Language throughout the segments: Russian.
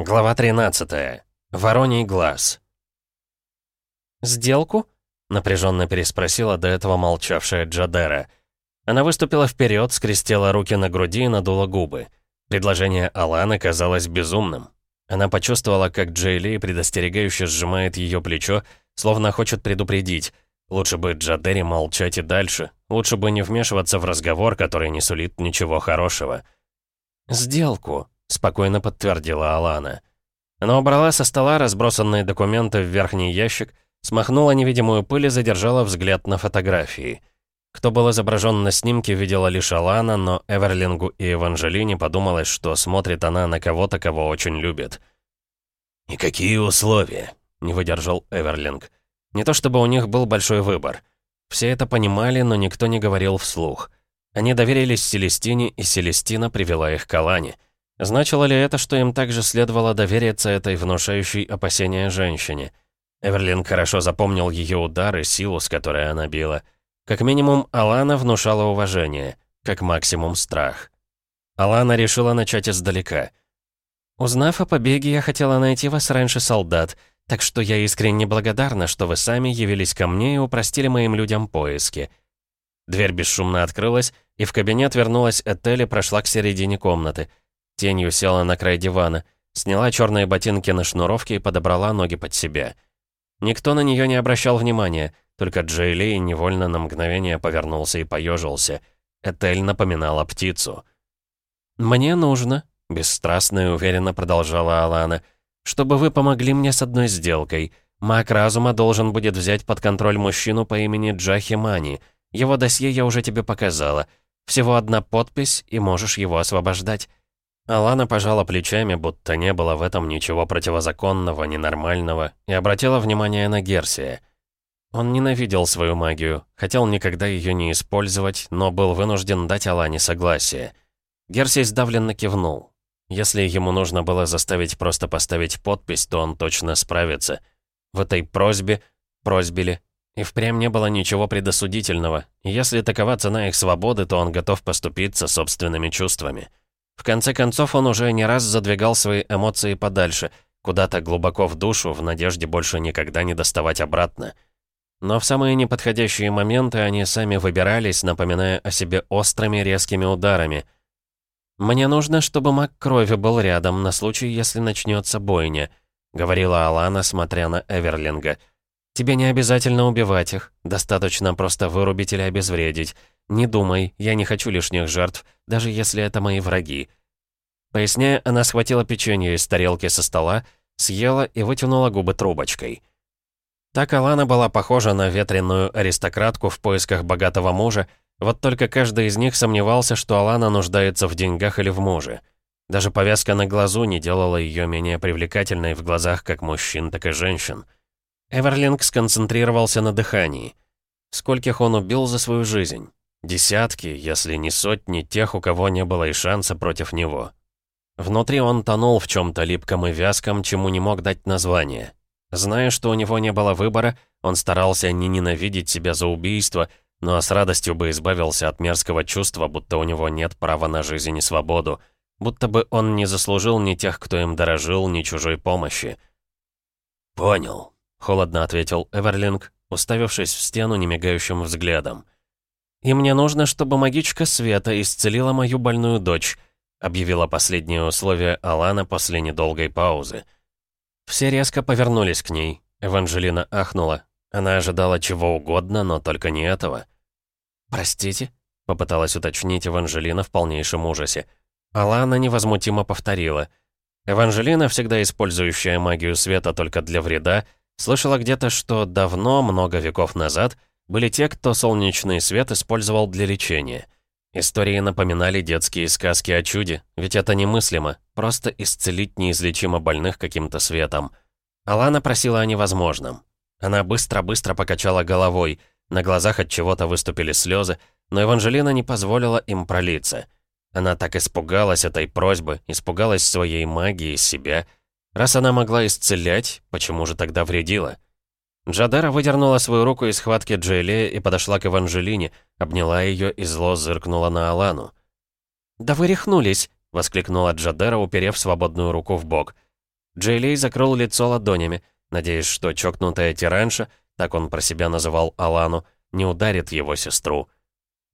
Глава 13. Вороний глаз. «Сделку?» — напряженно переспросила до этого молчавшая Джадера. Она выступила вперед, скрестила руки на груди и надула губы. Предложение Аланы казалось безумным. Она почувствовала, как Джейли предостерегающе сжимает ее плечо, словно хочет предупредить. Лучше бы Джадере молчать и дальше. Лучше бы не вмешиваться в разговор, который не сулит ничего хорошего. «Сделку», — спокойно подтвердила Алана. Она убрала со стола разбросанные документы в верхний ящик, смахнула невидимую пыль и задержала взгляд на фотографии. Кто был изображен на снимке, видела лишь Алана, но Эверлингу и Эванжелине подумалось, что смотрит она на кого-то, кого очень любит. «И какие условия?» — не выдержал Эверлинг. Не то чтобы у них был большой выбор. Все это понимали, но никто не говорил вслух. Они доверились Селестине, и Селестина привела их к Алане — Значило ли это, что им также следовало довериться этой внушающей опасения женщине? Эверлин хорошо запомнил ее удар и силу, с которой она била. Как минимум, Алана внушала уважение, как максимум страх. Алана решила начать издалека. «Узнав о побеге, я хотела найти вас раньше солдат, так что я искренне благодарна, что вы сами явились ко мне и упростили моим людям поиски». Дверь бесшумно открылась, и в кабинет вернулась Этель и прошла к середине комнаты — Тенью села на край дивана, сняла черные ботинки на шнуровке и подобрала ноги под себя. Никто на нее не обращал внимания, только Джейли невольно на мгновение повернулся и поежился. Этель напоминала птицу. «Мне нужно», — бесстрастно и уверенно продолжала Алана, «чтобы вы помогли мне с одной сделкой. Маг разума должен будет взять под контроль мужчину по имени Джахи Мани. Его досье я уже тебе показала. Всего одна подпись, и можешь его освобождать. Алана пожала плечами, будто не было в этом ничего противозаконного, ненормального, и обратила внимание на Герсия. Он ненавидел свою магию, хотел никогда ее не использовать, но был вынужден дать Алане согласие. Герсий сдавленно кивнул. Если ему нужно было заставить просто поставить подпись, то он точно справится. В этой просьбе, просьбе ли, и впрямь не было ничего предосудительного. если такова цена их свободы, то он готов поступиться собственными чувствами. В конце концов, он уже не раз задвигал свои эмоции подальше, куда-то глубоко в душу, в надежде больше никогда не доставать обратно. Но в самые неподходящие моменты они сами выбирались, напоминая о себе острыми резкими ударами. «Мне нужно, чтобы маг крови был рядом на случай, если начнется бойня», — говорила Алана, смотря на Эверлинга. «Тебе не обязательно убивать их, достаточно просто вырубить или обезвредить. «Не думай, я не хочу лишних жертв, даже если это мои враги». Поясняя, она схватила печенье из тарелки со стола, съела и вытянула губы трубочкой. Так Алана была похожа на ветреную аристократку в поисках богатого мужа, вот только каждый из них сомневался, что Алана нуждается в деньгах или в муже. Даже повязка на глазу не делала ее менее привлекательной в глазах как мужчин, так и женщин. Эверлинг сконцентрировался на дыхании. Скольких он убил за свою жизнь? Десятки, если не сотни, тех, у кого не было и шанса против него. Внутри он тонул в чем-то липком и вязком, чему не мог дать название. Зная, что у него не было выбора, он старался не ненавидеть себя за убийство, но с радостью бы избавился от мерзкого чувства, будто у него нет права на жизнь и свободу, будто бы он не заслужил ни тех, кто им дорожил, ни чужой помощи. «Понял», — холодно ответил Эверлинг, уставившись в стену немигающим взглядом. «И мне нужно, чтобы магичка Света исцелила мою больную дочь», объявила последнее условие Алана после недолгой паузы. Все резко повернулись к ней. Эванжелина ахнула. Она ожидала чего угодно, но только не этого. «Простите?» — попыталась уточнить Эванжелина в полнейшем ужасе. Алана невозмутимо повторила. Эванжелина, всегда использующая магию света только для вреда, слышала где-то, что давно, много веков назад, были те, кто солнечный свет использовал для лечения. Истории напоминали детские сказки о чуде, ведь это немыслимо, просто исцелить неизлечимо больных каким-то светом. Алана просила о невозможном. Она быстро-быстро покачала головой, на глазах от чего-то выступили слезы, но Эванжелина не позволила им пролиться. Она так испугалась этой просьбы, испугалась своей магии, себя. Раз она могла исцелять, почему же тогда вредила? Джадера выдернула свою руку из схватки Джейле и подошла к Эванжелине, обняла ее и зло зыркнула на Алану. «Да вы рехнулись!» — воскликнула Джадера, уперев свободную руку в бок. Джейлей закрыл лицо ладонями, надеясь, что чокнутая тиранша, так он про себя называл Алану, не ударит его сестру.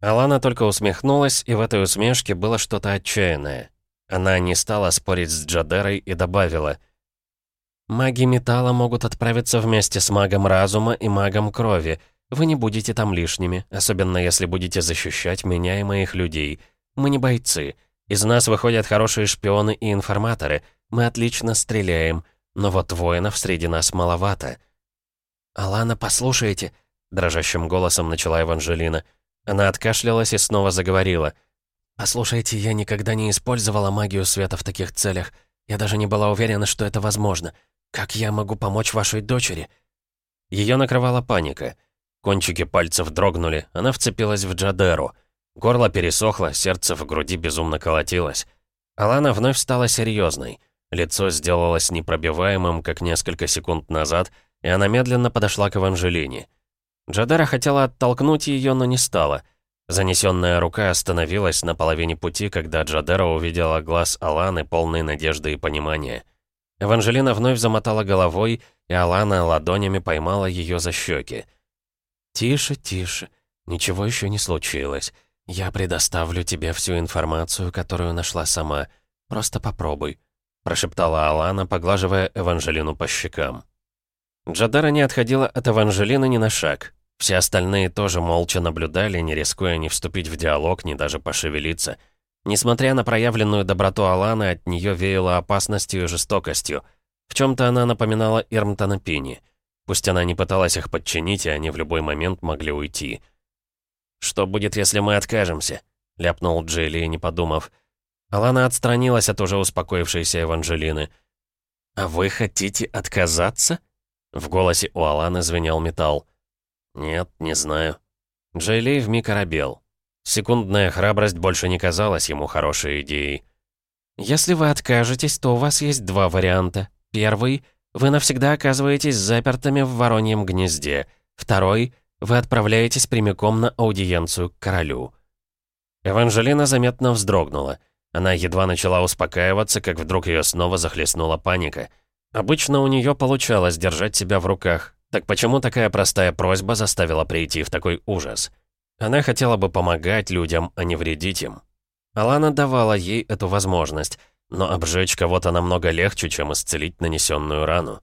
Алана только усмехнулась, и в этой усмешке было что-то отчаянное. Она не стала спорить с Джадерой и добавила — Маги металла могут отправиться вместе с магом разума и магом крови. Вы не будете там лишними, особенно если будете защищать меня и моих людей. Мы не бойцы. Из нас выходят хорошие шпионы и информаторы. Мы отлично стреляем. Но вот воинов среди нас маловато. «Алана, послушайте», — дрожащим голосом начала Эванжелина. Она откашлялась и снова заговорила. «Послушайте, я никогда не использовала магию света в таких целях. Я даже не была уверена, что это возможно. «Как я могу помочь вашей дочери?» Ее накрывала паника. Кончики пальцев дрогнули, она вцепилась в Джадеру. Горло пересохло, сердце в груди безумно колотилось. Алана вновь стала серьезной. Лицо сделалось непробиваемым, как несколько секунд назад, и она медленно подошла к Эванжелине. Джадера хотела оттолкнуть ее, но не стала. Занесенная рука остановилась на половине пути, когда Джадера увидела глаз Аланы, полный надежды и понимания. Эванжелина вновь замотала головой, и Алана ладонями поймала ее за щеки. «Тише, тише. Ничего еще не случилось. Я предоставлю тебе всю информацию, которую нашла сама. Просто попробуй», — прошептала Алана, поглаживая Эванжелину по щекам. Джадара не отходила от Эванжелины ни на шаг. Все остальные тоже молча наблюдали, не рискуя ни вступить в диалог, ни даже пошевелиться — Несмотря на проявленную доброту Аланы, от нее веяло опасностью и жестокостью. В чем-то она напоминала Ирмтона Пини. Пусть она не пыталась их подчинить, и они в любой момент могли уйти. «Что будет, если мы откажемся?» — ляпнул Джилли, не подумав. Алана отстранилась от уже успокоившейся Эванжелины. «А вы хотите отказаться?» В голосе у Аланы звенел металл. «Нет, не знаю». Джейли вмиг оробел. Секундная храбрость больше не казалась ему хорошей идеей. «Если вы откажетесь, то у вас есть два варианта. Первый — вы навсегда оказываетесь запертыми в вороньем гнезде. Второй — вы отправляетесь прямиком на аудиенцию к королю». Эванжелина заметно вздрогнула. Она едва начала успокаиваться, как вдруг ее снова захлестнула паника. Обычно у нее получалось держать себя в руках. Так почему такая простая просьба заставила прийти в такой ужас? Она хотела бы помогать людям, а не вредить им. Алана давала ей эту возможность, но обжечь кого-то намного легче, чем исцелить нанесенную рану.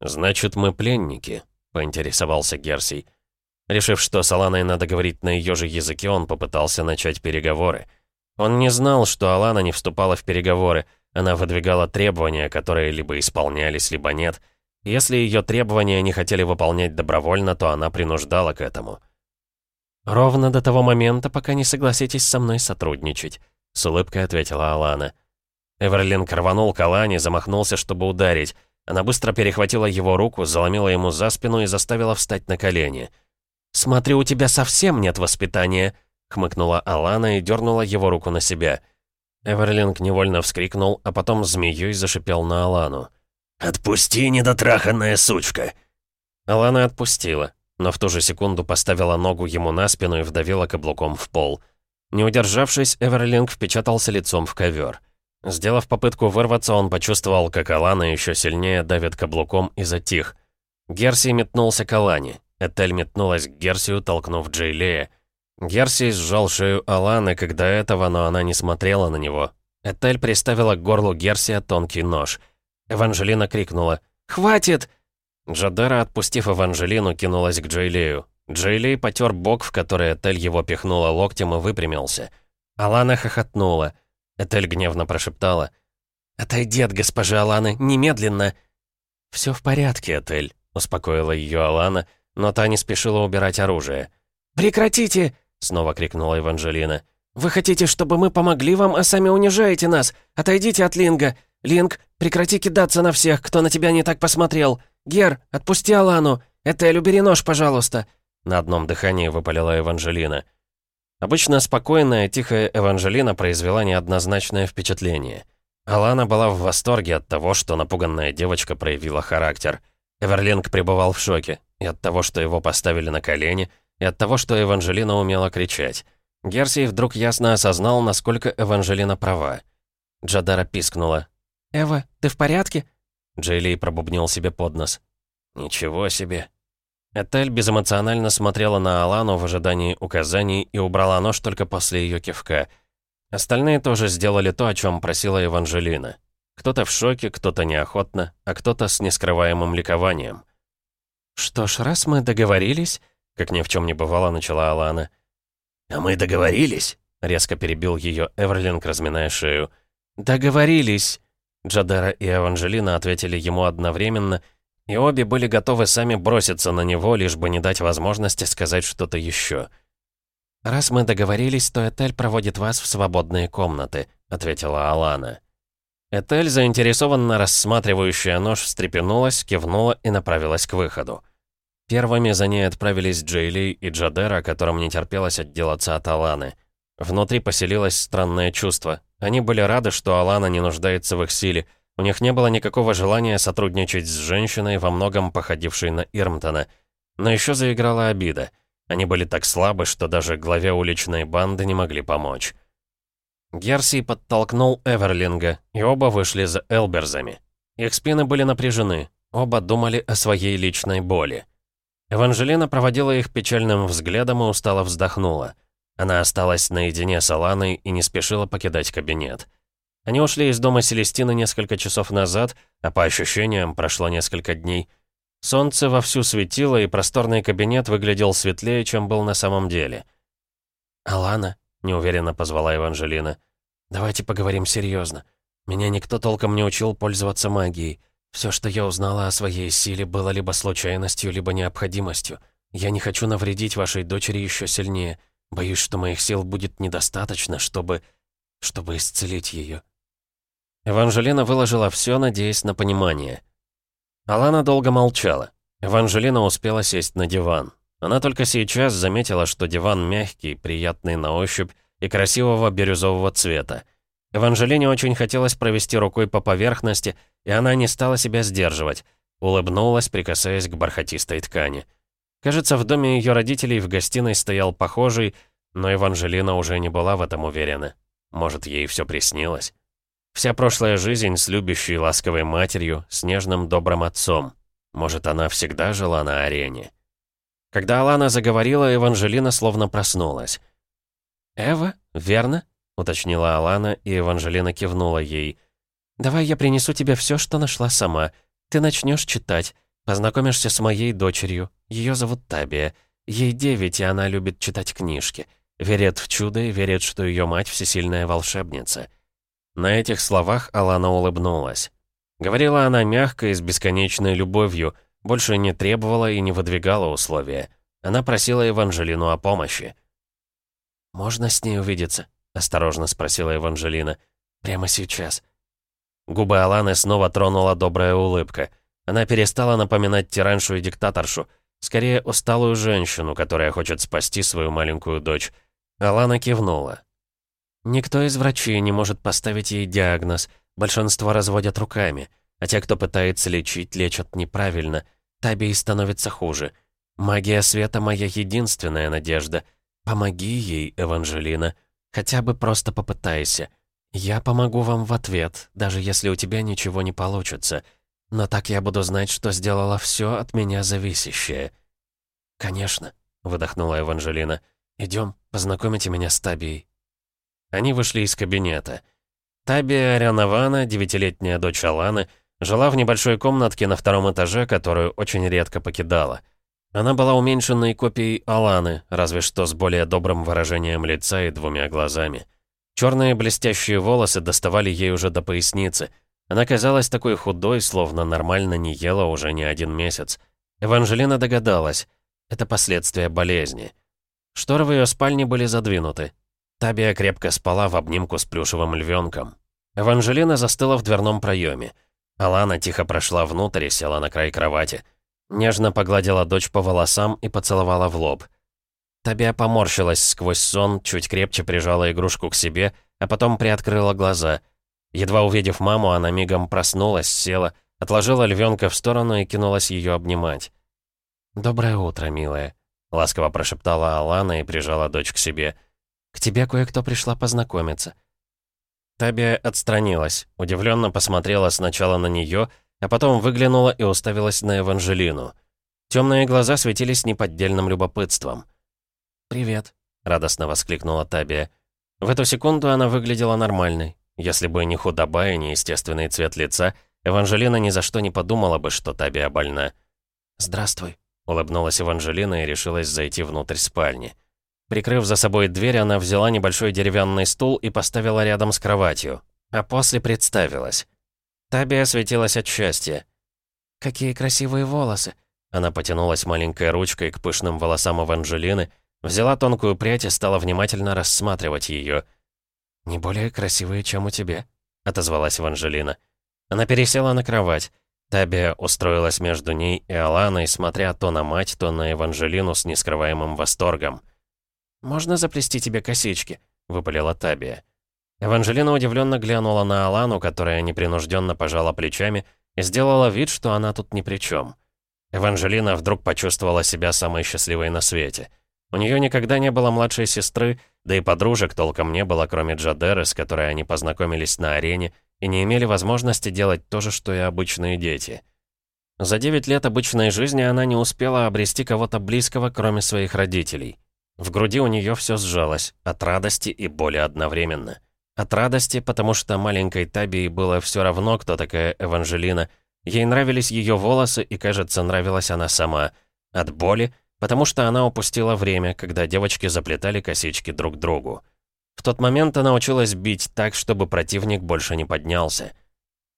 «Значит, мы пленники», — поинтересовался Герсий. Решив, что с Аланой надо говорить на ее же языке, он попытался начать переговоры. Он не знал, что Алана не вступала в переговоры, она выдвигала требования, которые либо исполнялись, либо нет. Если ее требования не хотели выполнять добровольно, то она принуждала к этому. «Ровно до того момента, пока не согласитесь со мной сотрудничать», — с улыбкой ответила Алана. Эверлинг рванул к Алане, замахнулся, чтобы ударить. Она быстро перехватила его руку, заломила ему за спину и заставила встать на колени. «Смотри, у тебя совсем нет воспитания», — хмыкнула Алана и дернула его руку на себя. Эверлинг невольно вскрикнул, а потом змеей зашипел на Алану. «Отпусти, недотраханная сучка!» Алана отпустила но в ту же секунду поставила ногу ему на спину и вдавила каблуком в пол. Не удержавшись, Эверлинг впечатался лицом в ковер. Сделав попытку вырваться, он почувствовал, как Алана еще сильнее давит каблуком и затих. Герси метнулся к Алане. Этель метнулась к Герсию, толкнув Джейлея. Герси сжал шею Аланы, когда этого, но она не смотрела на него. Этель приставила к горлу Герсия тонкий нож. Эванжелина крикнула «Хватит!» Джадера, отпустив Эванжелину, кинулась к Джейлею. Джейлей потер бок, в который Этель его пихнула локтем и выпрямился. Алана хохотнула. Этель гневно прошептала. «Отойди от госпожи Аланы, немедленно!» «Все в порядке, Этель», — успокоила ее Алана, но та не спешила убирать оружие. «Прекратите!» — снова крикнула Эванжелина. «Вы хотите, чтобы мы помогли вам, а сами унижаете нас? Отойдите от Линга! Линг, прекрати кидаться на всех, кто на тебя не так посмотрел! «Гер, отпусти Алану! Этель, убери нож, пожалуйста!» На одном дыхании выпалила Эванжелина. Обычно спокойная, тихая Эванжелина произвела неоднозначное впечатление. Алана была в восторге от того, что напуганная девочка проявила характер. Эверлинг пребывал в шоке и от того, что его поставили на колени, и от того, что Эванжелина умела кричать. Герсий вдруг ясно осознал, насколько Эванжелина права. Джадара пискнула. «Эва, ты в порядке?» Джейли пробубнил себе под нос. «Ничего себе». Этель безэмоционально смотрела на Алану в ожидании указаний и убрала нож только после ее кивка. Остальные тоже сделали то, о чем просила Еванжелина. Кто-то в шоке, кто-то неохотно, а кто-то с нескрываемым ликованием. «Что ж, раз мы договорились...» Как ни в чем не бывало, начала Алана. «А мы договорились?» Резко перебил ее Эверлинг, разминая шею. «Договорились!» Джадера и Эванжелина ответили ему одновременно, и обе были готовы сами броситься на него, лишь бы не дать возможности сказать что-то еще. «Раз мы договорились, то Этель проводит вас в свободные комнаты», — ответила Алана. Этель, заинтересованно рассматривающая нож, встрепенулась, кивнула и направилась к выходу. Первыми за ней отправились Джейли и Джадера, которым не терпелось отделаться от Аланы. Внутри поселилось странное чувство. Они были рады, что Алана не нуждается в их силе. У них не было никакого желания сотрудничать с женщиной, во многом походившей на Ирмтона. Но еще заиграла обида. Они были так слабы, что даже главе уличной банды не могли помочь. Герси подтолкнул Эверлинга, и оба вышли за Элберзами. Их спины были напряжены, оба думали о своей личной боли. Эванжелина проводила их печальным взглядом и устало вздохнула. Она осталась наедине с Аланой и не спешила покидать кабинет. Они ушли из дома Селестины несколько часов назад, а по ощущениям прошло несколько дней. Солнце вовсю светило, и просторный кабинет выглядел светлее, чем был на самом деле. «Алана», — неуверенно позвала Еванжелина, — «давайте поговорим серьезно. Меня никто толком не учил пользоваться магией. Все, что я узнала о своей силе, было либо случайностью, либо необходимостью. Я не хочу навредить вашей дочери еще сильнее». Боюсь, что моих сил будет недостаточно, чтобы... чтобы исцелить ее. Эванжелина выложила все, надеясь на понимание. Алана долго молчала. Эванжелина успела сесть на диван. Она только сейчас заметила, что диван мягкий, приятный на ощупь и красивого бирюзового цвета. Эванжелине очень хотелось провести рукой по поверхности, и она не стала себя сдерживать. Улыбнулась, прикасаясь к бархатистой ткани. Кажется, в доме ее родителей в гостиной стоял похожий, но Эванжелина уже не была в этом уверена. Может, ей все приснилось? Вся прошлая жизнь с любящей ласковой матерью, с нежным добрым отцом. Может, она всегда жила на арене? Когда Алана заговорила, Эванжелина словно проснулась. «Эва, верно?» — уточнила Алана, и Эванжелина кивнула ей. «Давай я принесу тебе все, что нашла сама. Ты начнешь читать. Познакомишься с моей дочерью. Ее зовут Табия. Ей девять, и она любит читать книжки. Верит в чудо и верит, что ее мать всесильная волшебница». На этих словах Алана улыбнулась. Говорила она мягко и с бесконечной любовью, больше не требовала и не выдвигала условия. Она просила Еванжелину о помощи. «Можно с ней увидеться?» — осторожно спросила Еванжелина. «Прямо сейчас». Губы Аланы снова тронула добрая улыбка. Она перестала напоминать тираншу и диктаторшу, скорее усталую женщину, которая хочет спасти свою маленькую дочь. Алана кивнула. «Никто из врачей не может поставить ей диагноз. Большинство разводят руками. А те, кто пытается лечить, лечат неправильно. Табии становится хуже. Магия света — моя единственная надежда. Помоги ей, Эванжелина. Хотя бы просто попытайся. Я помогу вам в ответ, даже если у тебя ничего не получится. Но так я буду знать, что сделала все от меня зависящее». «Конечно», — выдохнула Эванжелина. «Идем, познакомите меня с Табией». Они вышли из кабинета. Табия Арианована, девятилетняя дочь Аланы, жила в небольшой комнатке на втором этаже, которую очень редко покидала. Она была уменьшенной копией Аланы, разве что с более добрым выражением лица и двумя глазами. Черные блестящие волосы доставали ей уже до поясницы — она казалась такой худой, словно нормально не ела уже не один месяц. Эванжелина догадалась. Это последствия болезни. Шторы в ее спальне были задвинуты. Табия крепко спала в обнимку с плюшевым львенком. Эванжелина застыла в дверном проеме. Алана тихо прошла внутрь и села на край кровати. Нежно погладила дочь по волосам и поцеловала в лоб. Табия поморщилась сквозь сон, чуть крепче прижала игрушку к себе, а потом приоткрыла глаза. Едва увидев маму, она мигом проснулась, села, отложила львенка в сторону и кинулась ее обнимать. «Доброе утро, милая», — ласково прошептала Алана и прижала дочь к себе. «К тебе кое-кто пришла познакомиться». Табия отстранилась, удивленно посмотрела сначала на нее, а потом выглянула и уставилась на Эванжелину. Темные глаза светились неподдельным любопытством. «Привет», — радостно воскликнула Табия. В эту секунду она выглядела нормальной. Если бы не худоба и неестественный цвет лица, Эванжелина ни за что не подумала бы, что Табия больна. «Здравствуй», — улыбнулась Эванжелина и решилась зайти внутрь спальни. Прикрыв за собой дверь, она взяла небольшой деревянный стул и поставила рядом с кроватью. А после представилась. Таби светилась от счастья. «Какие красивые волосы!» Она потянулась маленькой ручкой к пышным волосам Эванжелины, взяла тонкую прядь и стала внимательно рассматривать ее. «Не более красивые, чем у тебя», — отозвалась Эванжелина. Она пересела на кровать. Табия устроилась между ней и Аланой, смотря то на мать, то на Эванжелину с нескрываемым восторгом. «Можно заплести тебе косички?» — выпалила Табия. Эванжелина удивленно глянула на Алану, которая непринужденно пожала плечами и сделала вид, что она тут ни при чем. Эванжелина вдруг почувствовала себя самой счастливой на свете. У нее никогда не было младшей сестры, да и подружек толком не было, кроме Джадеры, с которой они познакомились на арене и не имели возможности делать то же, что и обычные дети. За 9 лет обычной жизни она не успела обрести кого-то близкого, кроме своих родителей. В груди у нее все сжалось, от радости и боли одновременно. От радости, потому что маленькой Табии было все равно, кто такая Эванжелина. Ей нравились ее волосы, и, кажется, нравилась она сама. От боли, потому что она упустила время, когда девочки заплетали косички друг другу. В тот момент она училась бить так, чтобы противник больше не поднялся.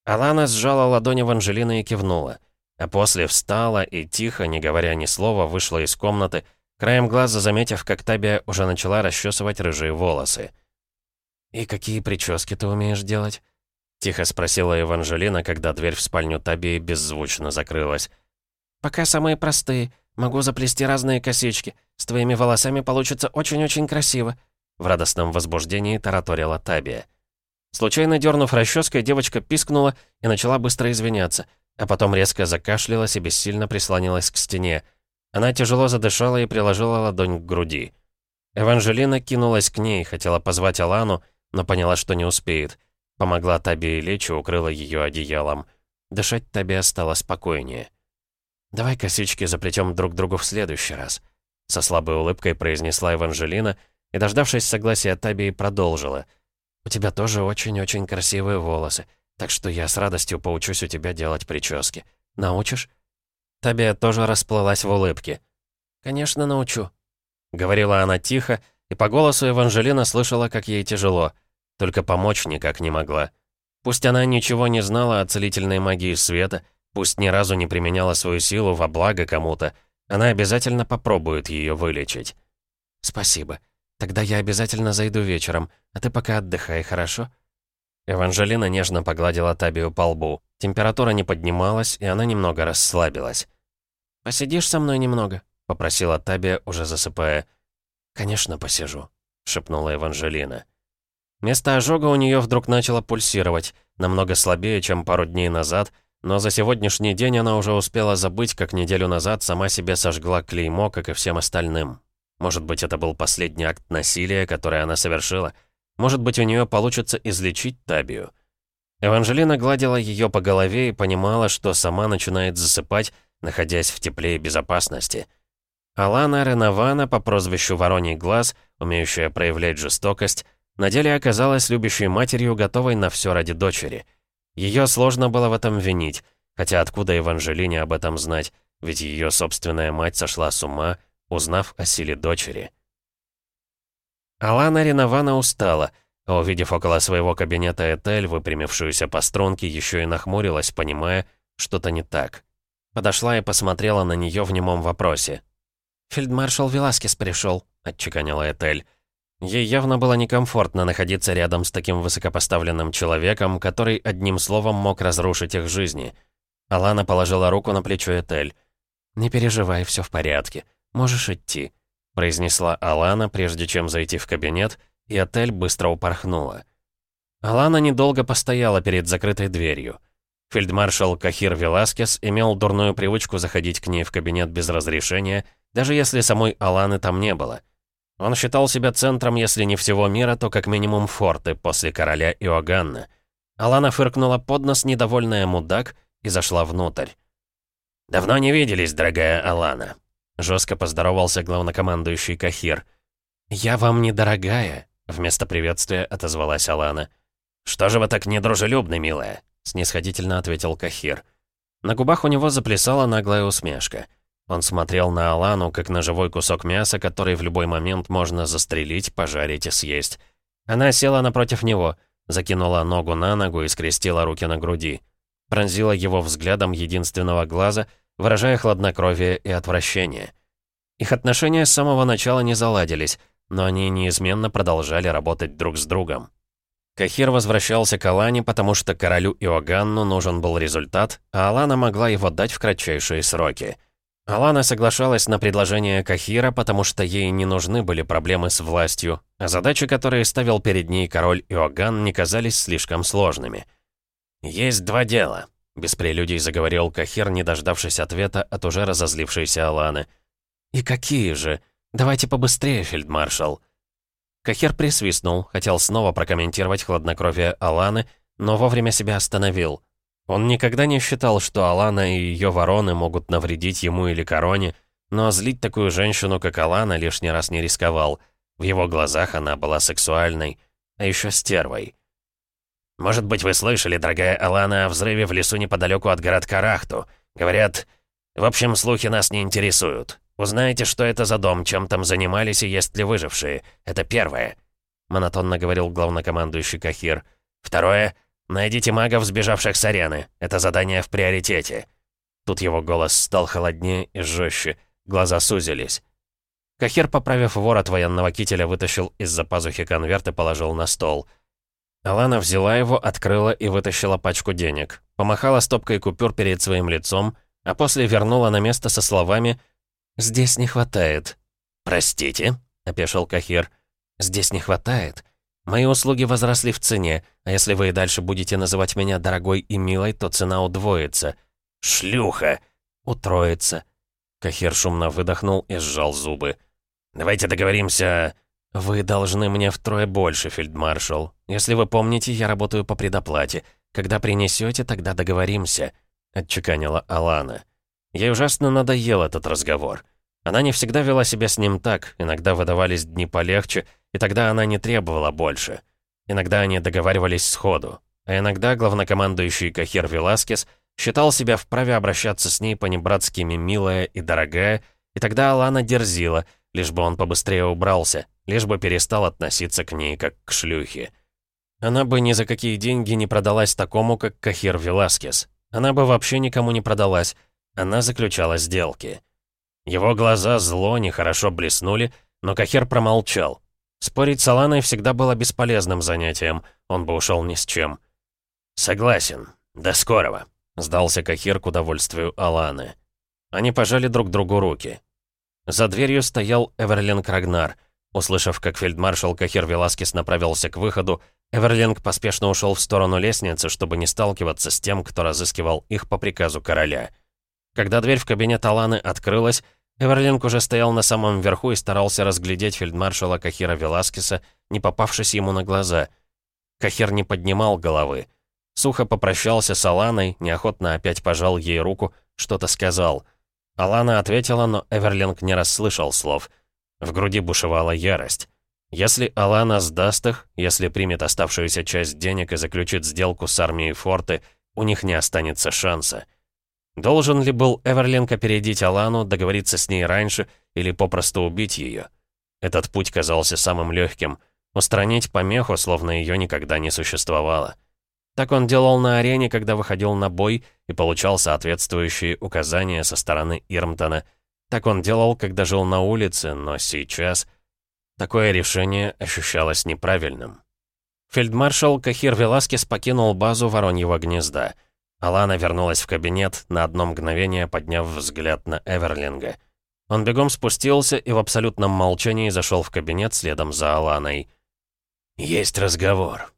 Алана сжала ладонь Эванжелины и кивнула. А после встала и, тихо, не говоря ни слова, вышла из комнаты, краем глаза заметив, как Табия уже начала расчесывать рыжие волосы. «И какие прически ты умеешь делать?» Тихо спросила Эванжелина, когда дверь в спальню Табии беззвучно закрылась. «Пока самые простые. Могу заплести разные косички. С твоими волосами получится очень-очень красиво», в радостном возбуждении тараторила Табия. Случайно дернув расческой, девочка пискнула и начала быстро извиняться, а потом резко закашлялась и бессильно прислонилась к стене. Она тяжело задышала и приложила ладонь к груди. Эванжелина кинулась к ней, хотела позвать Алану, но поняла, что не успеет. Помогла Табе лечь и укрыла ее одеялом. Дышать Табе стало спокойнее. «Давай косички заплетем друг другу в следующий раз», со слабой улыбкой произнесла Эванжелина и, дождавшись согласия Табии, продолжила. «У тебя тоже очень-очень красивые волосы, так что я с радостью поучусь у тебя делать прически. Научишь?» Табия тоже расплылась в улыбке. «Конечно, научу», — говорила она тихо, и по голосу Эванжелина слышала, как ей тяжело. Только помочь никак не могла. Пусть она ничего не знала о целительной магии света, пусть ни разу не применяла свою силу во благо кому-то, она обязательно попробует ее вылечить. «Спасибо. Тогда я обязательно зайду вечером, а ты пока отдыхай, хорошо?» Эванжелина нежно погладила Табию по лбу. Температура не поднималась, и она немного расслабилась. «Посидишь со мной немного?» — попросила Табия, уже засыпая. «Конечно, посижу», — шепнула Эванжелина. Место ожога у нее вдруг начало пульсировать, намного слабее, чем пару дней назад, но за сегодняшний день она уже успела забыть, как неделю назад сама себе сожгла клеймо, как и всем остальным. Может быть, это был последний акт насилия, который она совершила? Может быть, у нее получится излечить Табию? Эванжелина гладила ее по голове и понимала, что сама начинает засыпать, находясь в тепле и безопасности. Алана Ренована по прозвищу Вороний Глаз, умеющая проявлять жестокость, на деле оказалась любящей матерью, готовой на все ради дочери. Ее сложно было в этом винить, хотя откуда Евангелине об этом знать, ведь ее собственная мать сошла с ума, узнав о силе дочери. Алана Ренована устала — а увидев около своего кабинета Этель, выпрямившуюся по струнке, еще и нахмурилась, понимая, что-то не так. Подошла и посмотрела на нее в немом вопросе. «Фельдмаршал Веласкес пришел», — отчеканила Этель. Ей явно было некомфортно находиться рядом с таким высокопоставленным человеком, который одним словом мог разрушить их жизни. Алана положила руку на плечо Этель. «Не переживай, все в порядке. Можешь идти», — произнесла Алана, прежде чем зайти в кабинет — и отель быстро упорхнула. Алана недолго постояла перед закрытой дверью. Фельдмаршал Кахир Веласкес имел дурную привычку заходить к ней в кабинет без разрешения, даже если самой Аланы там не было. Он считал себя центром, если не всего мира, то как минимум форты после короля Иоганна. Алана фыркнула под нос, недовольная мудак, и зашла внутрь. «Давно не виделись, дорогая Алана», — жестко поздоровался главнокомандующий Кахир. «Я вам не дорогая», — вместо приветствия отозвалась Алана. «Что же вы так недружелюбны, милая?» — снисходительно ответил Кахир. На губах у него заплясала наглая усмешка. Он смотрел на Алану, как на живой кусок мяса, который в любой момент можно застрелить, пожарить и съесть. Она села напротив него, закинула ногу на ногу и скрестила руки на груди. Пронзила его взглядом единственного глаза, выражая хладнокровие и отвращение. Их отношения с самого начала не заладились, но они неизменно продолжали работать друг с другом. Кахир возвращался к Алане, потому что королю Иоганну нужен был результат, а Алана могла его дать в кратчайшие сроки. Алана соглашалась на предложение Кахира, потому что ей не нужны были проблемы с властью, а задачи, которые ставил перед ней король Иоганн, не казались слишком сложными. «Есть два дела», — без прелюдий заговорил Кахир, не дождавшись ответа от уже разозлившейся Аланы. «И какие же? Давайте побыстрее, фельдмаршал». Кахер присвистнул, хотел снова прокомментировать хладнокровие Аланы, но вовремя себя остановил. Он никогда не считал, что Алана и ее вороны могут навредить ему или короне, но злить такую женщину, как Алана, лишний раз не рисковал. В его глазах она была сексуальной, а еще стервой. «Может быть, вы слышали, дорогая Алана, о взрыве в лесу неподалеку от городка Рахту? Говорят... В общем, слухи нас не интересуют. Узнаете, что это за дом, чем там занимались и есть ли выжившие. Это первое», — монотонно говорил главнокомандующий Кахир. «Второе. Найдите магов, сбежавших с арены. Это задание в приоритете». Тут его голос стал холоднее и жестче. Глаза сузились. Кахир, поправив ворот военного кителя, вытащил из-за пазухи конверт и положил на стол. Алана взяла его, открыла и вытащила пачку денег. Помахала стопкой купюр перед своим лицом, а после вернула на место со словами «Здесь не хватает». «Простите?» — опешил Кахир. «Здесь не хватает. Мои услуги возросли в цене, а если вы и дальше будете называть меня дорогой и милой, то цена удвоится». «Шлюха!» «Утроится». Кахир шумно выдохнул и сжал зубы. «Давайте договоримся...» «Вы должны мне втрое больше, фельдмаршал. Если вы помните, я работаю по предоплате. Когда принесете, тогда договоримся», — отчеканила Алана. Ей ужасно надоел этот разговор. Она не всегда вела себя с ним так, иногда выдавались дни полегче, и тогда она не требовала больше. Иногда они договаривались сходу. А иногда главнокомандующий Кахир Веласкес считал себя вправе обращаться с ней по-небратски милая и дорогая, и тогда Алана дерзила, лишь бы он побыстрее убрался, лишь бы перестал относиться к ней как к шлюхе. Она бы ни за какие деньги не продалась такому, как Кахир Веласкес. Она бы вообще никому не продалась, она заключала сделки. Его глаза зло нехорошо блеснули, но Кахер промолчал. Спорить с Аланой всегда было бесполезным занятием, он бы ушел ни с чем. «Согласен. До скорого», — сдался Кахир к удовольствию Аланы. Они пожали друг другу руки. За дверью стоял Эверлинг Рагнар. Услышав, как фельдмаршал Кахир Веласкес направился к выходу, Эверлинг поспешно ушел в сторону лестницы, чтобы не сталкиваться с тем, кто разыскивал их по приказу короля. Когда дверь в кабинет Аланы открылась, Эверлинг уже стоял на самом верху и старался разглядеть фельдмаршала Кахира Веласкеса, не попавшись ему на глаза. Кахир не поднимал головы. Сухо попрощался с Аланой, неохотно опять пожал ей руку, что-то сказал. Алана ответила, но Эверлинг не расслышал слов. В груди бушевала ярость. Если Алана сдаст их, если примет оставшуюся часть денег и заключит сделку с армией Форты, у них не останется шанса. Должен ли был Эверлинг опередить Алану, договориться с ней раньше или попросту убить ее? Этот путь казался самым легким. Устранить помеху, словно ее никогда не существовало. Так он делал на арене, когда выходил на бой и получал соответствующие указания со стороны Ирмтона. Так он делал, когда жил на улице, но сейчас... Такое решение ощущалось неправильным. Фельдмаршал Кахир Веласкес покинул базу Вороньего гнезда — Алана вернулась в кабинет, на одно мгновение подняв взгляд на Эверлинга. Он бегом спустился и в абсолютном молчании зашел в кабинет следом за Аланой. «Есть разговор»,